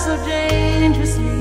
so dangerously.